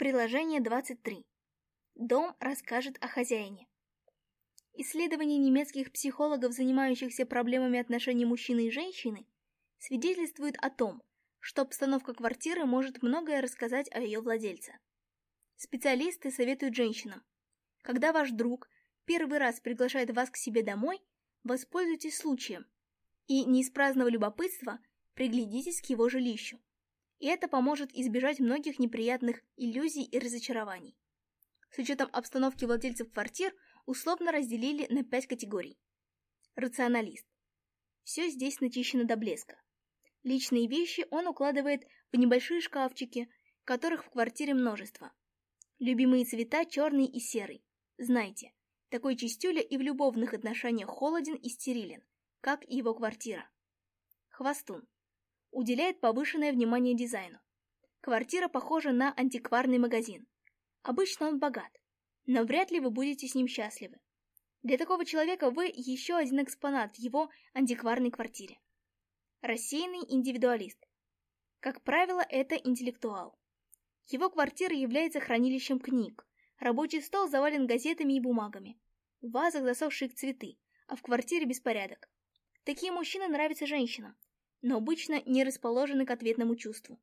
Приложение 23. Дом расскажет о хозяине. Исследования немецких психологов, занимающихся проблемами отношений мужчины и женщины, свидетельствуют о том, что обстановка квартиры может многое рассказать о ее владельце. Специалисты советуют женщинам, когда ваш друг первый раз приглашает вас к себе домой, воспользуйтесь случаем и не из праздного любопытства приглядитесь к его жилищу и это поможет избежать многих неприятных иллюзий и разочарований. С учетом обстановки владельцев квартир условно разделили на пять категорий. Рационалист. Все здесь начищено до блеска. Личные вещи он укладывает в небольшие шкафчики, которых в квартире множество. Любимые цвета черный и серый. Знаете, такой чистюля и в любовных отношениях холоден и стерилен, как и его квартира. Хвостун уделяет повышенное внимание дизайну. Квартира похожа на антикварный магазин. Обычно он богат, но вряд ли вы будете с ним счастливы. Для такого человека вы еще один экспонат в его антикварной квартире. Рассеянный индивидуалист. Как правило, это интеллектуал. Его квартира является хранилищем книг. Рабочий стол завален газетами и бумагами. В вазах засохшие цветы, а в квартире беспорядок. Такие мужчины нравятся женщинам, но обычно не расположены к ответному чувству.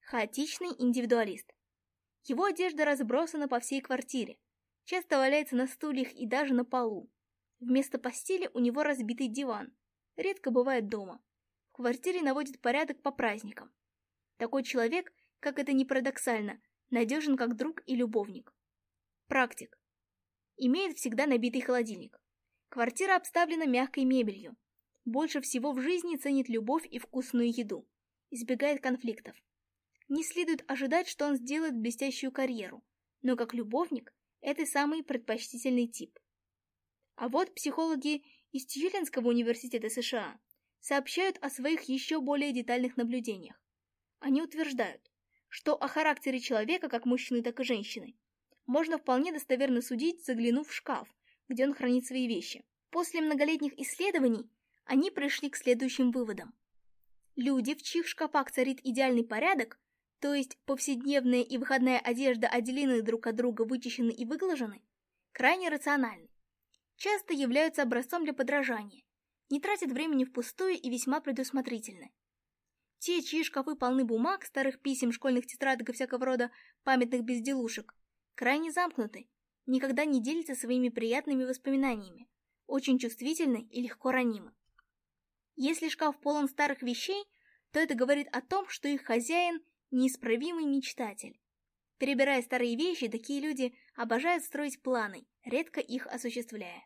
Хаотичный индивидуалист. Его одежда разбросана по всей квартире, часто валяется на стульях и даже на полу. Вместо постели у него разбитый диван, редко бывает дома. В квартире наводит порядок по праздникам. Такой человек, как это ни парадоксально, надежен как друг и любовник. Практик. Имеет всегда набитый холодильник. Квартира обставлена мягкой мебелью, больше всего в жизни ценит любовь и вкусную еду, избегает конфликтов. Не следует ожидать, что он сделает блестящую карьеру, но как любовник – это самый предпочтительный тип. А вот психологи из Тьюлинского университета США сообщают о своих еще более детальных наблюдениях. Они утверждают, что о характере человека, как мужчины, так и женщины, можно вполне достоверно судить, заглянув в шкаф, где он хранит свои вещи. После многолетних исследований – они пришли к следующим выводам. Люди, в чьих шкафах царит идеальный порядок, то есть повседневная и выходная одежда отделены друг от друга, вычищены и выглажены, крайне рациональны. Часто являются образцом для подражания, не тратят времени впустую и весьма предусмотрительны. Те, чьи шкафы полны бумаг, старых писем, школьных тетрадок и всякого рода памятных безделушек, крайне замкнуты, никогда не делятся своими приятными воспоминаниями, очень чувствительны и легко ранимы. Если шкаф полон старых вещей, то это говорит о том, что их хозяин – неисправимый мечтатель. Перебирая старые вещи, такие люди обожают строить планы, редко их осуществляя.